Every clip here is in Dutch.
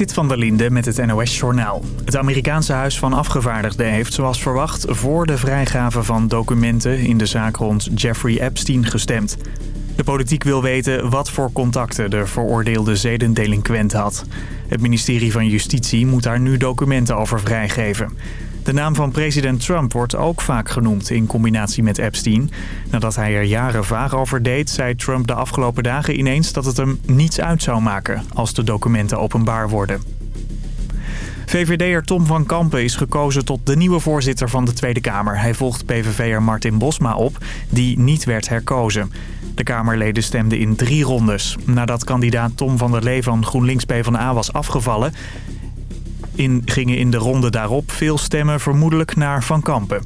Zit van der Linde met het NOS-journaal. Het Amerikaanse Huis van Afgevaardigden heeft zoals verwacht... voor de vrijgave van documenten in de zaak rond Jeffrey Epstein gestemd. De politiek wil weten wat voor contacten de veroordeelde zedendelinquent had. Het ministerie van Justitie moet daar nu documenten over vrijgeven. De naam van president Trump wordt ook vaak genoemd in combinatie met Epstein. Nadat hij er jaren vaag over deed, zei Trump de afgelopen dagen ineens dat het hem niets uit zou maken als de documenten openbaar worden. VVD'er Tom van Kampen is gekozen tot de nieuwe voorzitter van de Tweede Kamer. Hij volgt PVV'er Martin Bosma op, die niet werd herkozen. De Kamerleden stemden in drie rondes. Nadat kandidaat Tom van der Lee van GroenLinks PvdA was afgevallen... In, gingen in de ronde daarop veel stemmen vermoedelijk naar Van Kampen.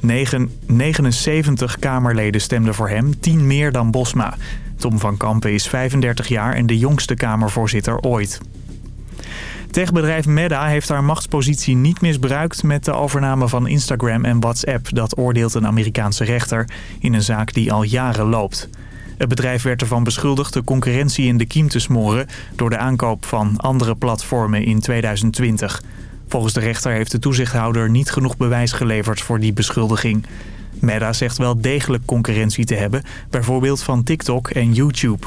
9, 79 Kamerleden stemden voor hem, 10 meer dan Bosma. Tom van Kampen is 35 jaar en de jongste Kamervoorzitter ooit. Techbedrijf Meta heeft haar machtspositie niet misbruikt met de overname van Instagram en WhatsApp. Dat oordeelt een Amerikaanse rechter in een zaak die al jaren loopt. Het bedrijf werd ervan beschuldigd de concurrentie in de kiem te smoren... door de aankoop van andere platformen in 2020. Volgens de rechter heeft de toezichthouder niet genoeg bewijs geleverd voor die beschuldiging. Meta zegt wel degelijk concurrentie te hebben, bijvoorbeeld van TikTok en YouTube.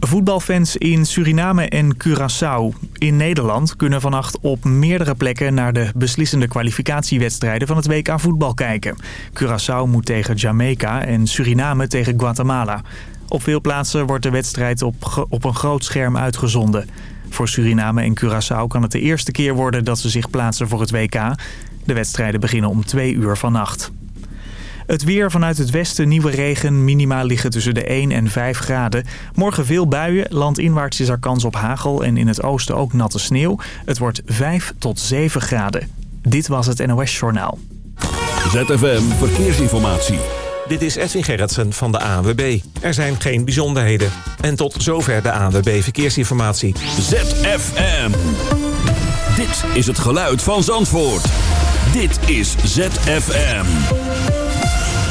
Voetbalfans in Suriname en Curaçao in Nederland kunnen vannacht op meerdere plekken naar de beslissende kwalificatiewedstrijden van het WK voetbal kijken. Curaçao moet tegen Jamaica en Suriname tegen Guatemala. Op veel plaatsen wordt de wedstrijd op, op een groot scherm uitgezonden. Voor Suriname en Curaçao kan het de eerste keer worden dat ze zich plaatsen voor het WK. De wedstrijden beginnen om twee uur vannacht. Het weer vanuit het westen, nieuwe regen. Minima liggen tussen de 1 en 5 graden. Morgen veel buien. Landinwaarts is er kans op hagel. En in het oosten ook natte sneeuw. Het wordt 5 tot 7 graden. Dit was het NOS Journaal. ZFM Verkeersinformatie. Dit is Edwin Gerritsen van de ANWB. Er zijn geen bijzonderheden. En tot zover de ANWB Verkeersinformatie. ZFM. Dit is het geluid van Zandvoort. Dit is ZFM.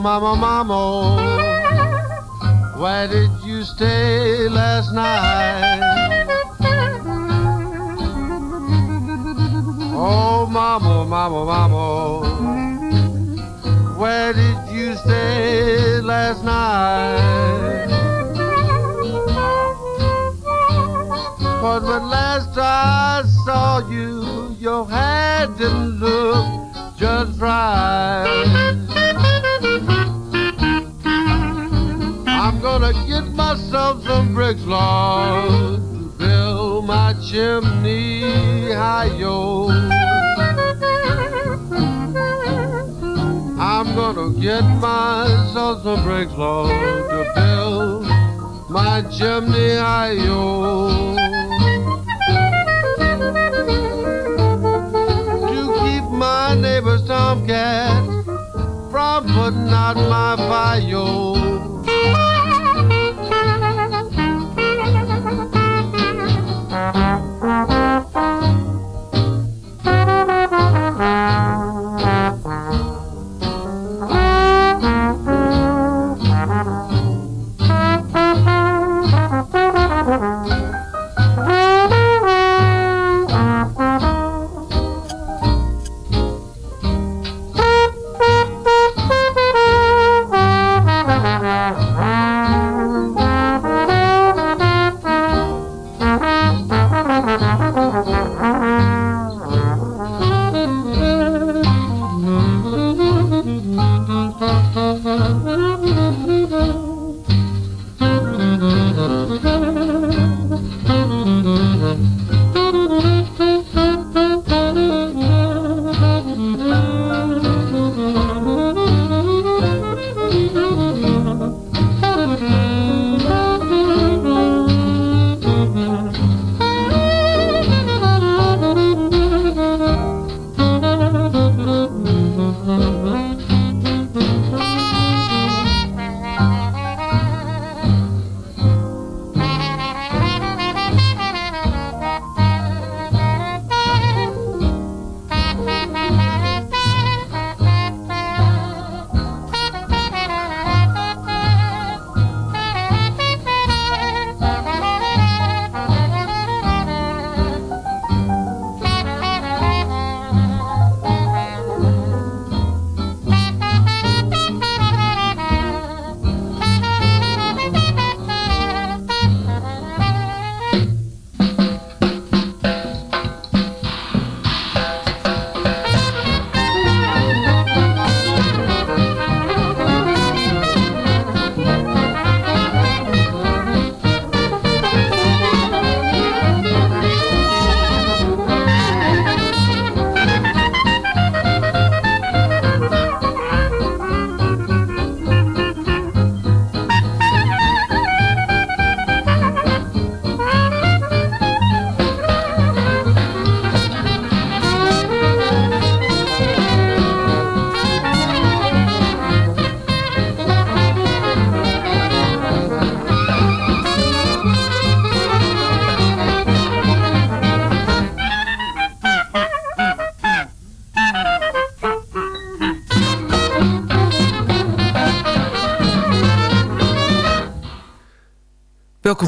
Mama, mama, where did you stay last night? Oh, mama, mama, mama, where did you stay last night? But when last I saw you, your head didn't look just right. I'm gonna get myself some bricks, Lord, to build my chimney high, yo. I'm gonna get myself some bricks, Lord, to build my chimney high, yo. To keep my neighbor's tomcat from putting out my fire,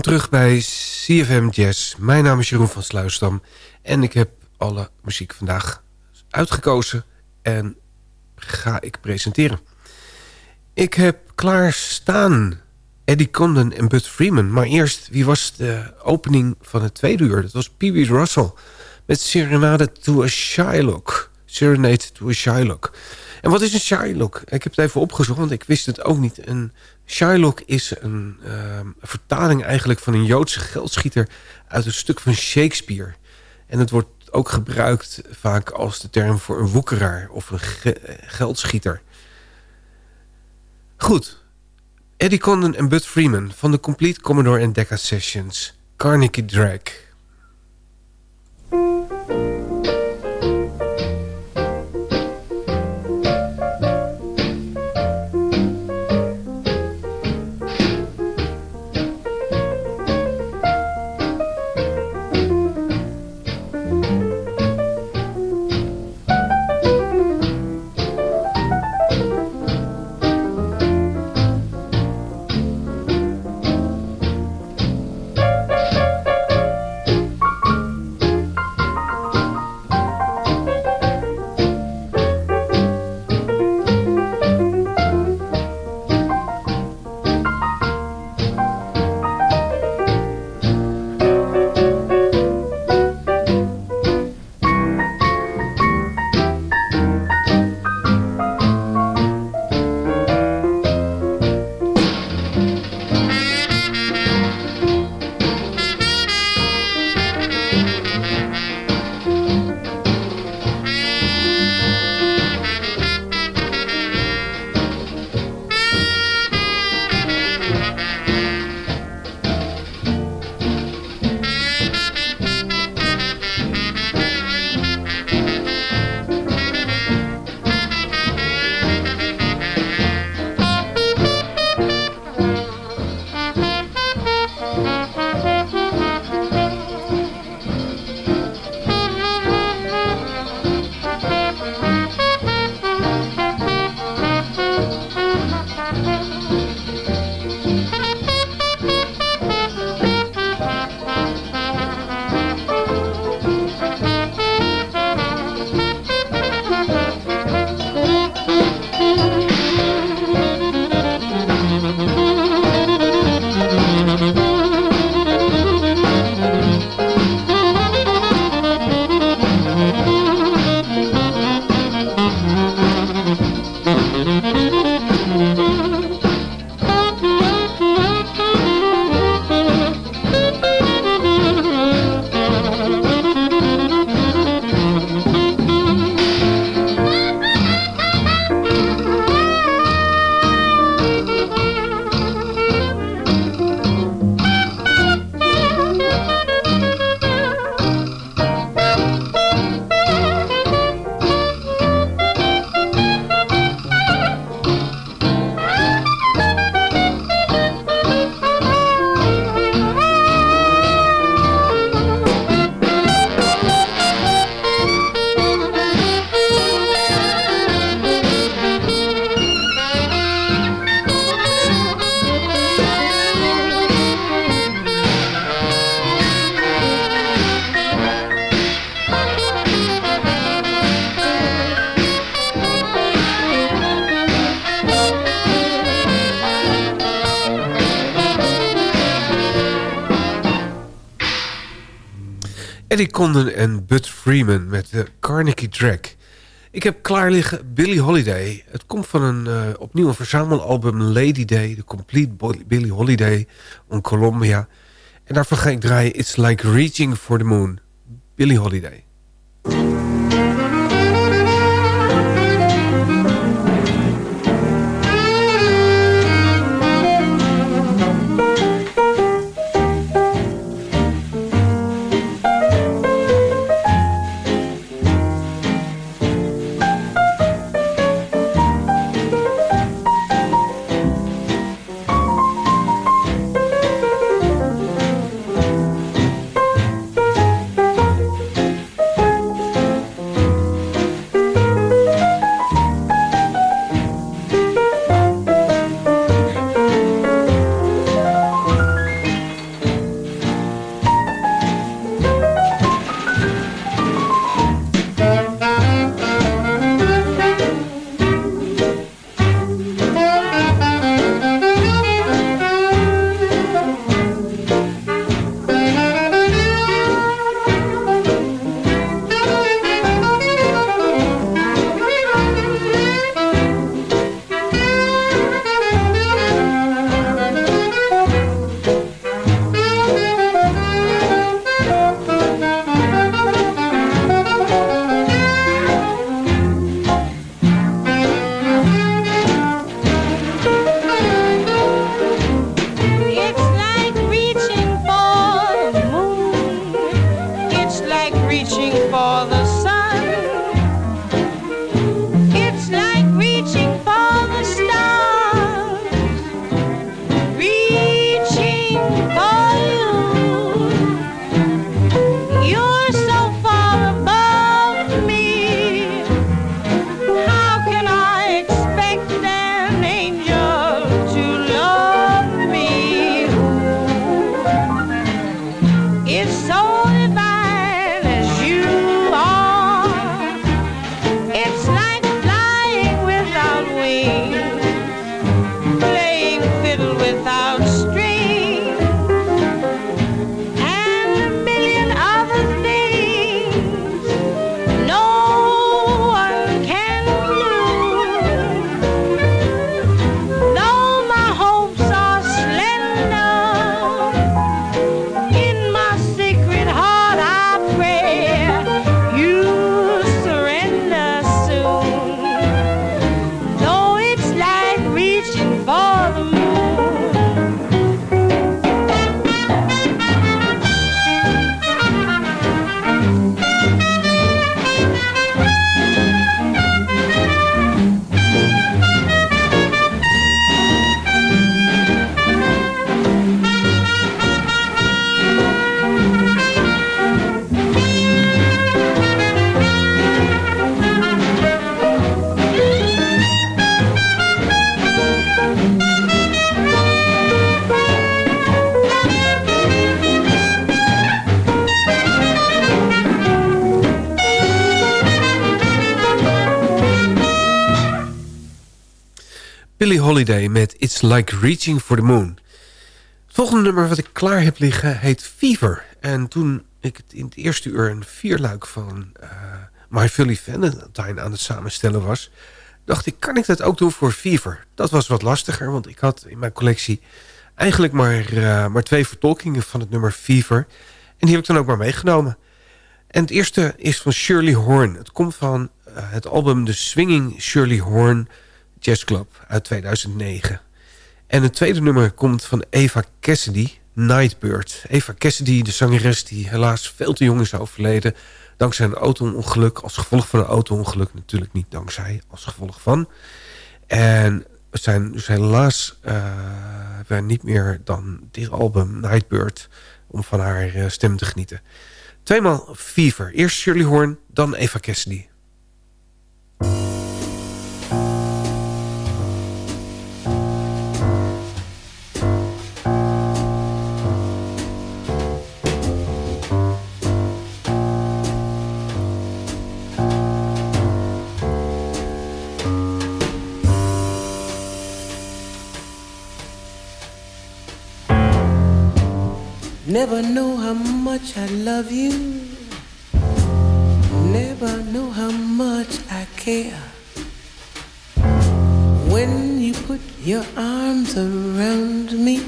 Terug bij CFM Jazz. Mijn naam is Jeroen van Sluisdam. En ik heb alle muziek vandaag uitgekozen. En ga ik presenteren. Ik heb klaarstaan Eddie Condon en Bud Freeman. Maar eerst, wie was de opening van het tweede uur? Dat was Pee Wee Russell. Met Serenade to a Shylock. Serenade to a Shylock. En wat is een Shylock? Ik heb het even opgezocht, want ik wist het ook niet. Shylock is een uh, vertaling eigenlijk van een Joodse geldschieter... uit een stuk van Shakespeare. En het wordt ook gebruikt vaak als de term voor een woekeraar of een geldschieter. Goed. Eddie Condon en Bud Freeman van de Complete Commodore and Decca Sessions. Carnegie Drag. Condon en Bud Freeman met de Carnegie Track. Ik heb klaar liggen Billie Holiday. Het komt van een uh, opnieuw een verzamelalbum Lady Day. De Complete Billie Holiday on Columbia. En daarvan ga ik draaien It's Like Reaching for the Moon. Billie Holiday. Holiday met It's Like Reaching for the Moon. Het volgende nummer wat ik klaar heb liggen heet Fever. En toen ik het in het eerste uur een vierluik van uh, My Philly Valentine aan het samenstellen was... dacht ik, kan ik dat ook doen voor Fever? Dat was wat lastiger, want ik had in mijn collectie eigenlijk maar, uh, maar twee vertolkingen van het nummer Fever. En die heb ik dan ook maar meegenomen. En het eerste is van Shirley Horn. Het komt van uh, het album The Swinging Shirley Horn Jazz Club uit 2009. En het tweede nummer komt van Eva Cassidy, Nightbird. Eva Cassidy, de zangeres die helaas veel te jong is overleden... dankzij een auto-ongeluk, als gevolg van een auto-ongeluk... natuurlijk niet dankzij, als gevolg van. En zijn dus helaas uh, niet meer dan dit album, Nightbird... om van haar uh, stem te genieten. Tweemaal Fever. Eerst Shirley Horn, dan Eva Cassidy. Never know how much I love you. Never know how much I care. When you put your arms around me,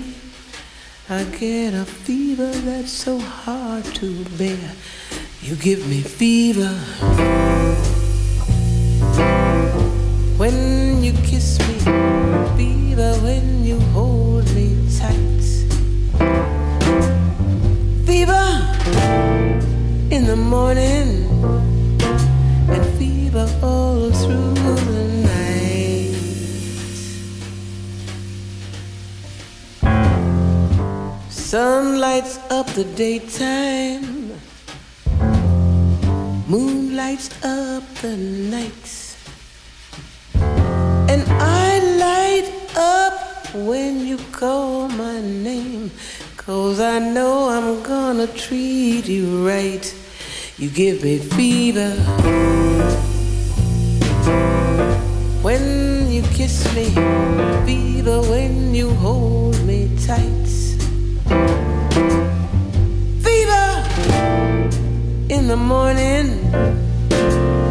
I get a fever that's so hard to bear. You give me fever. When you kiss me, fever when you hold me tight. Fever in the morning and fever all through the night. Sun lights up the daytime, moon lights up the nights, and I light up when you call my name. Cause I know I'm gonna treat you right. You give me fever. When you kiss me, fever when you hold me tight. Fever in the morning,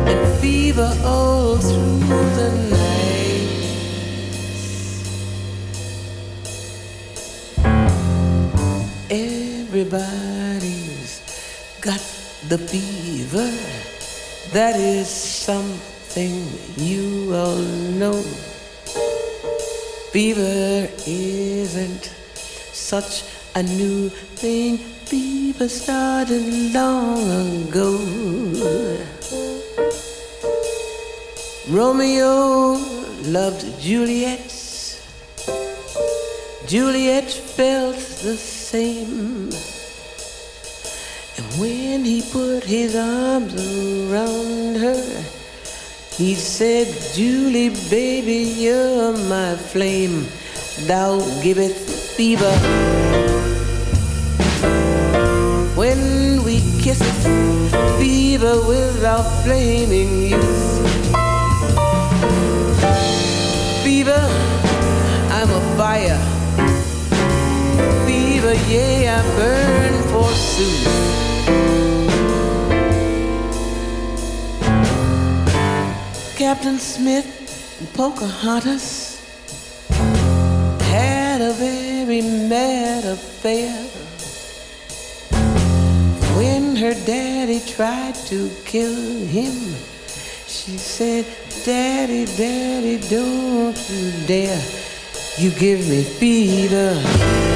and fever all through the night. Everybody's got the fever. That is something you all know. Fever isn't such a new thing. Fever started long ago. Romeo loved Juliet. Juliet felt the same. And when he put his arms around her, he said, Julie, baby, you're my flame. Thou giveth fever. When we kiss, fever without flaming youth. Fever, I'm a fire yeah, I burn forsooth. Captain Smith and Pocahontas had a very mad affair. When her daddy tried to kill him, she said, Daddy, Daddy, don't you dare. You give me fever.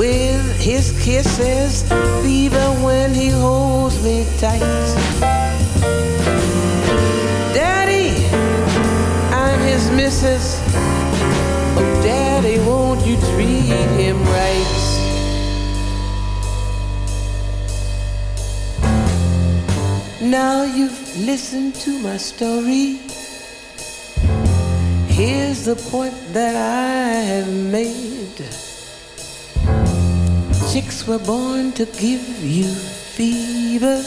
With his kisses, even when he holds me tight. Daddy, I'm his missus. Oh, Daddy, won't you treat him right? Now you've listened to my story. Here's the point that I have made. Chicks were born to give you fever,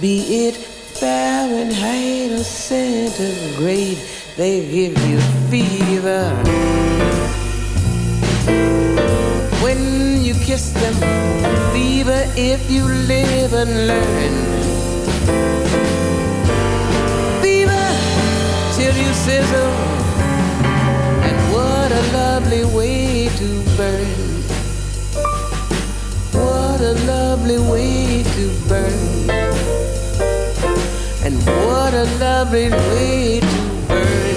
be it Fahrenheit or centigrade. they give you fever. When you kiss them, fever if you live and learn. Fever till you sizzle, and what a lovely way to burn. What a lovely way to burn. And what a lovely way to burn.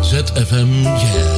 ZFM Jazz.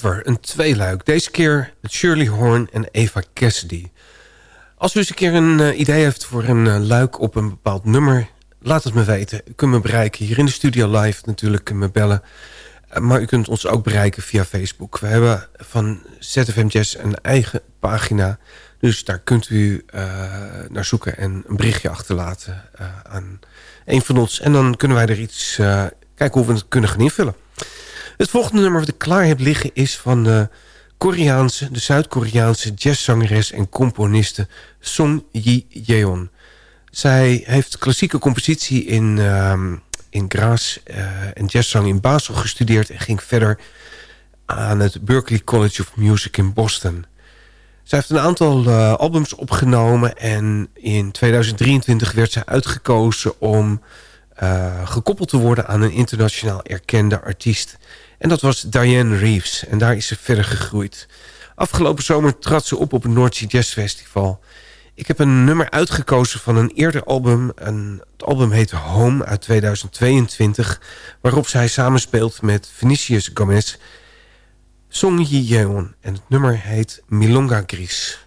Fever, een tweeluik. Deze keer Shirley Horn en Eva Cassidy. Als u eens een keer een uh, idee heeft voor een uh, luik op een bepaald nummer... laat het me weten. U kunt me bereiken hier in de studio live natuurlijk, me bellen. Uh, maar u kunt ons ook bereiken via Facebook. We hebben van ZFM Jazz een eigen pagina... Dus daar kunt u naar zoeken en een berichtje achterlaten aan een van ons. En dan kunnen wij er iets kijken hoe we het kunnen gaan invullen. Het volgende nummer wat ik klaar heb liggen is van de Koreaanse, de Zuid-Koreaanse jazzzangeres en componiste Song Yi-jeon. Zij heeft klassieke compositie in, uh, in Graz uh, en jazzzang in Basel gestudeerd... en ging verder aan het Berklee College of Music in Boston. Zij heeft een aantal uh, albums opgenomen en in 2023 werd zij uitgekozen om gekoppeld te worden aan een internationaal erkende artiest. En dat was Diane Reeves. En daar is ze verder gegroeid. Afgelopen zomer trad ze op op het North Sea Jazz Festival. Ik heb een nummer uitgekozen van een eerder album. Het album heet Home uit 2022. Waarop zij samenspeelt met Vinicius Gomez, Song Yeon. En het nummer heet Milonga Gris.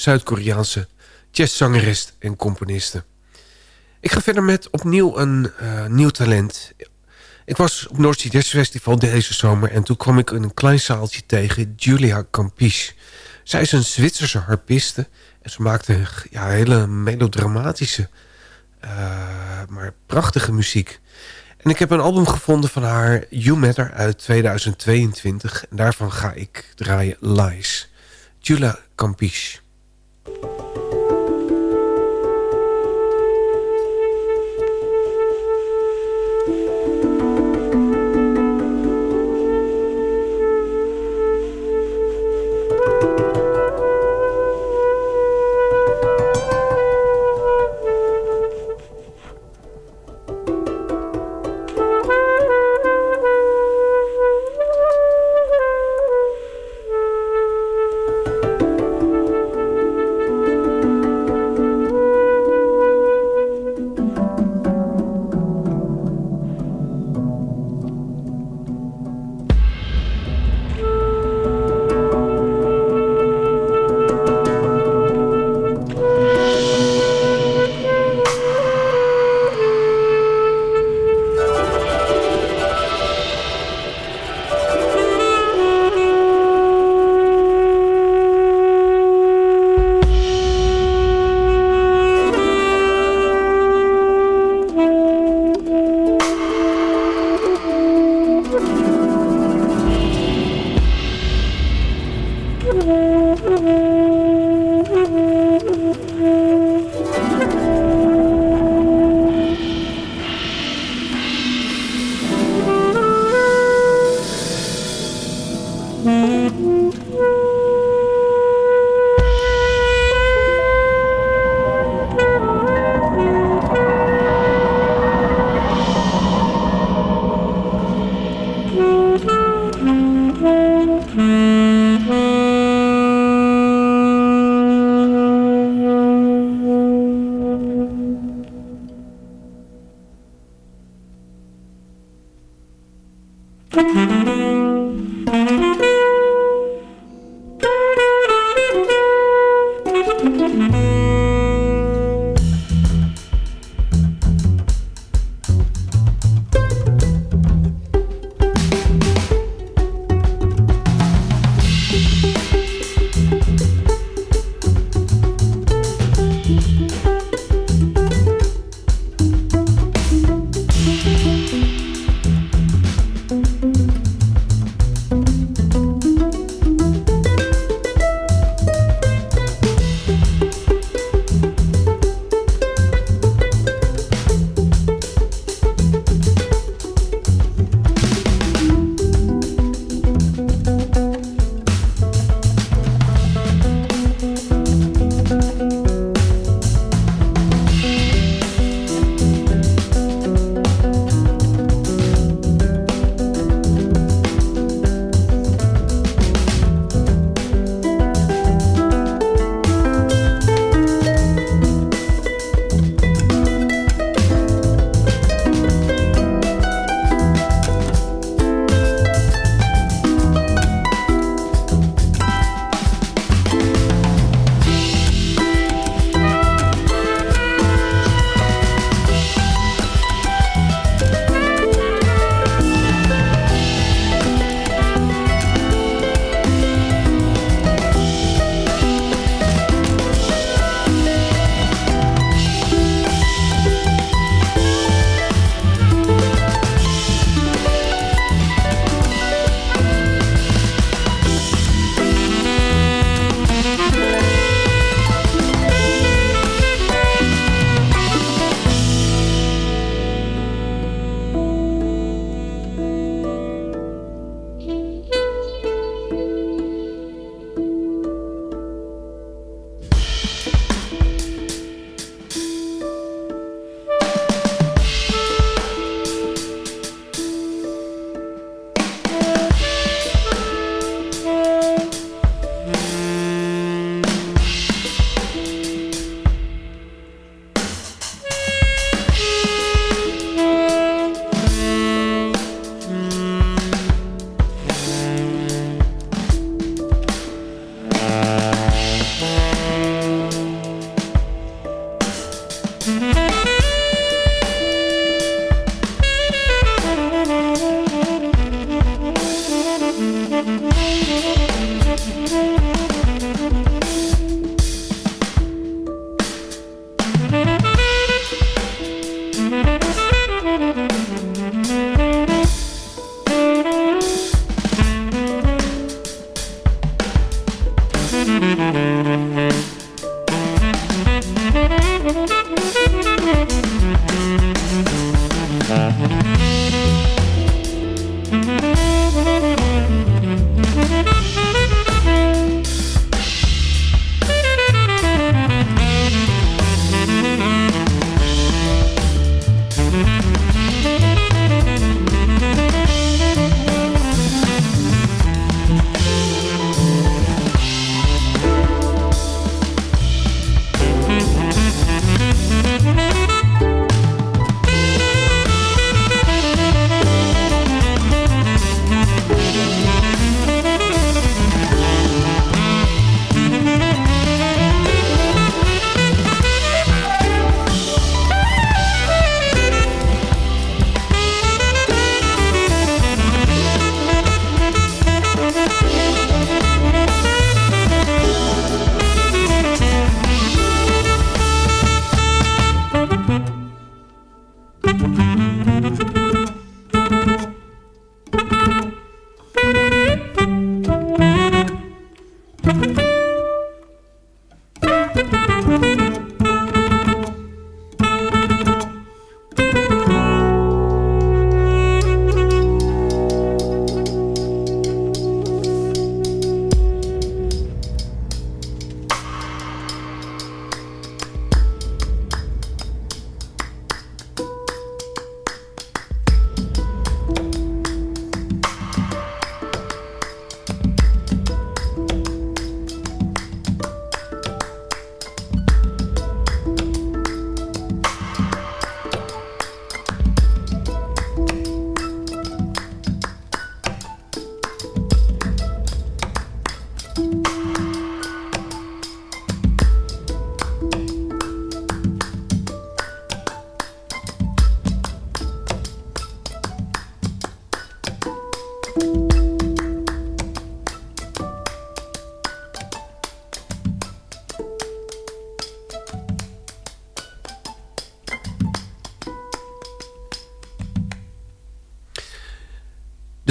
Zuid-Koreaanse jazzzangeres en componiste. Ik ga verder met opnieuw een uh, nieuw talent. Ik was op North Sea Jazz Festival deze zomer... en toen kwam ik in een klein zaaltje tegen Julia Campiche. Zij is een Zwitserse harpiste... en ze maakte ja, hele melodramatische, uh, maar prachtige muziek. En ik heb een album gevonden van haar, You Matter, uit 2022. En daarvan ga ik draaien Lies. Julia Campiche. Thank you.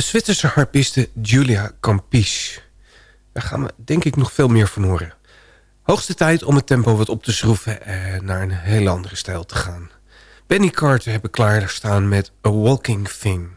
Zwitserse harpiste Julia Campiche. Daar gaan we denk ik nog veel meer van horen. Hoogste tijd om het tempo wat op te schroeven en naar een hele andere stijl te gaan. Benny Carter hebben klaarstaan met A Walking Thing.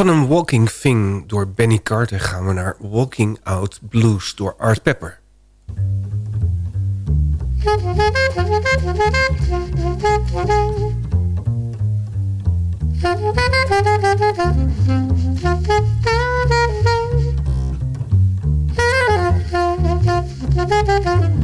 Van een Walking Thing door Benny Carter gaan we naar Walking Out Blues door Art Pepper.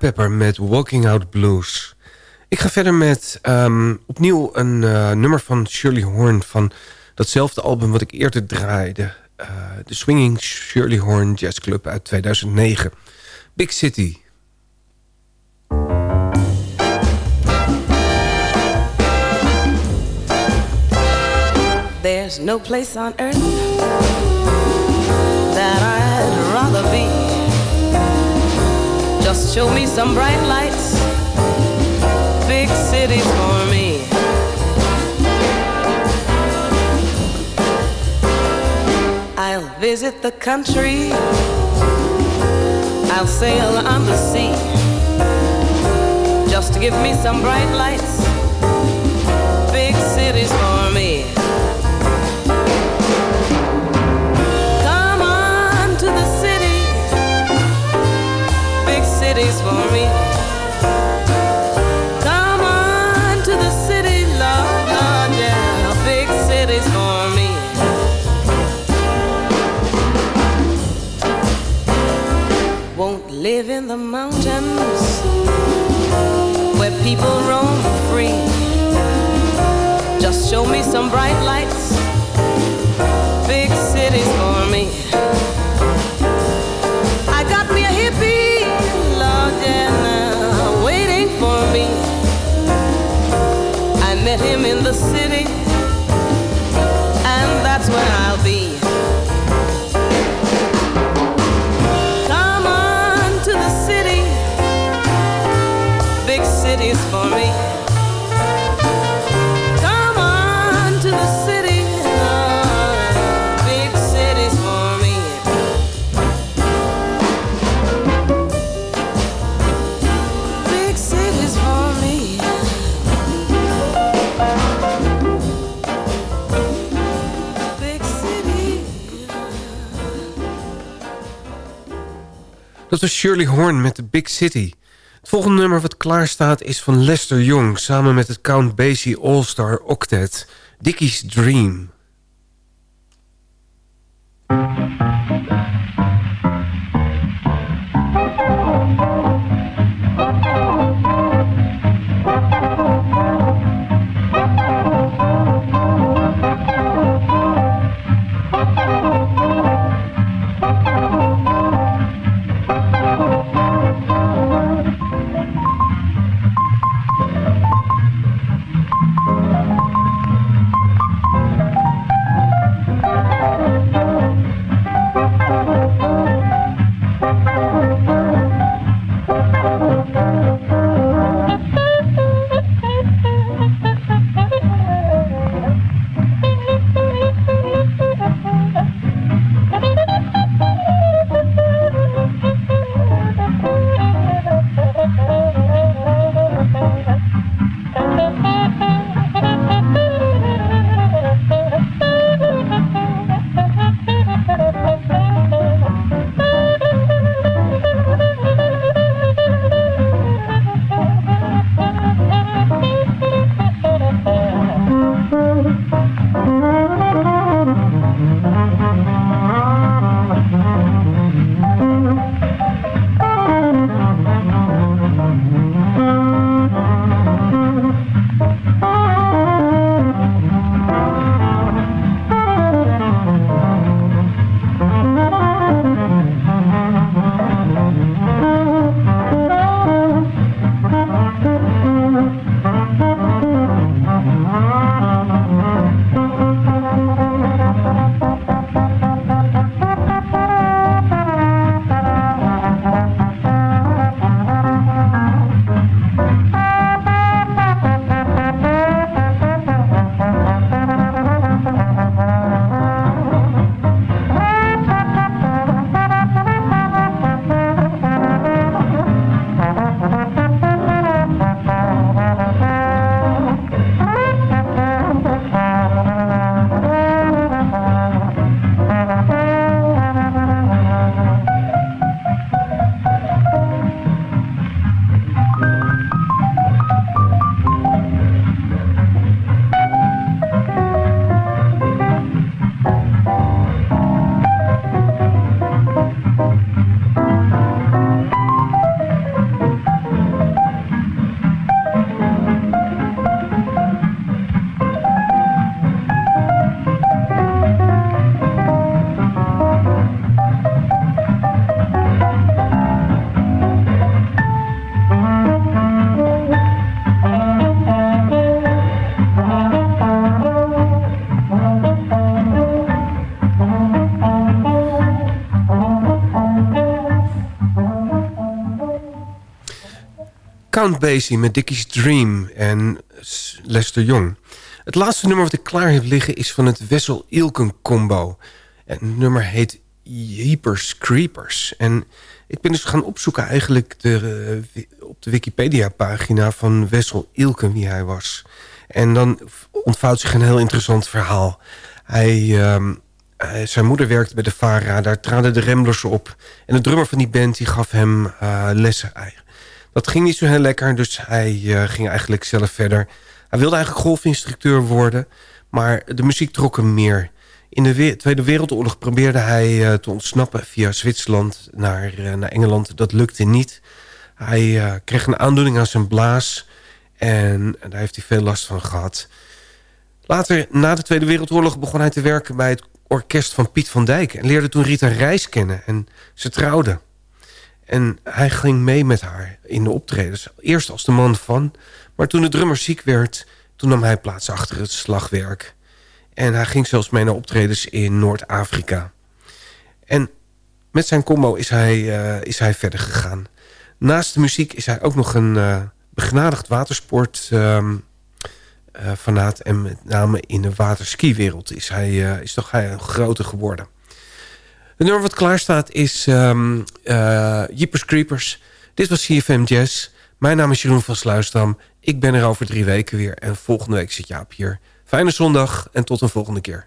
Pepper met Walking Out Blues. Ik ga verder met ehm, opnieuw een eh, nummer van Shirley Horn... van datzelfde album wat ik eerder draaide. Uh, de Swinging Shirley Horn Jazz Club uit 2009. Big City. There's no place on earth that I'd rather be. Just show me some bright lights, big cities for me. I'll visit the country, I'll sail on the sea. Just give me some bright lights, big cities for me. Cities for me. Come on to the city, Lord, Lord, yeah, big cities for me. Won't live in the mountains where people roam free. Just show me some bright lights Was Shirley Horn met The Big City. Het volgende nummer wat klaar staat is van Lester Young... samen met het Count Basie All-Star Octet. Dickie's Dream. Count Basie met Dickie's Dream en Lester Young. Het laatste nummer wat ik klaar heb liggen is van het Wessel Ilken combo. En het nummer heet Jeepers Creepers. En ik ben dus gaan opzoeken eigenlijk de, uh, op de Wikipedia-pagina van Wessel Ilken wie hij was. En dan ontvouwt zich een heel interessant verhaal. Hij, um, zijn moeder werkte bij de VARA, daar traden de Ramblers op. En de drummer van die band die gaf hem uh, lessen. Dat ging niet zo heel lekker, dus hij uh, ging eigenlijk zelf verder. Hij wilde eigenlijk golfinstructeur worden, maar de muziek trok hem meer. In de Tweede Wereldoorlog probeerde hij uh, te ontsnappen via Zwitserland naar, uh, naar Engeland. Dat lukte niet. Hij kreeg een aandoening aan zijn blaas en daar heeft hij veel last van gehad. Later, na de Tweede Wereldoorlog, begon hij te werken bij het orkest van Piet van Dijk... en leerde toen Rita Reis kennen en ze trouwden. En hij ging mee met haar in de optredens. Eerst als de man van, maar toen de drummer ziek werd... toen nam hij plaats achter het slagwerk. En hij ging zelfs mee naar optredens in Noord-Afrika. En met zijn combo is hij, uh, is hij verder gegaan. Naast de muziek is hij ook nog een uh, begenadigd watersport... Um, uh, fanaat en met name in de waterskiwereld is hij is toch hij groter geworden. Het nummer wat klaar staat is um, Jeepers Creepers. Dit was CFM Jazz. Mijn naam is Jeroen van Sluisdam. Ik ben er over drie weken weer en volgende week zit Jaap hier. Fijne zondag en tot een volgende keer.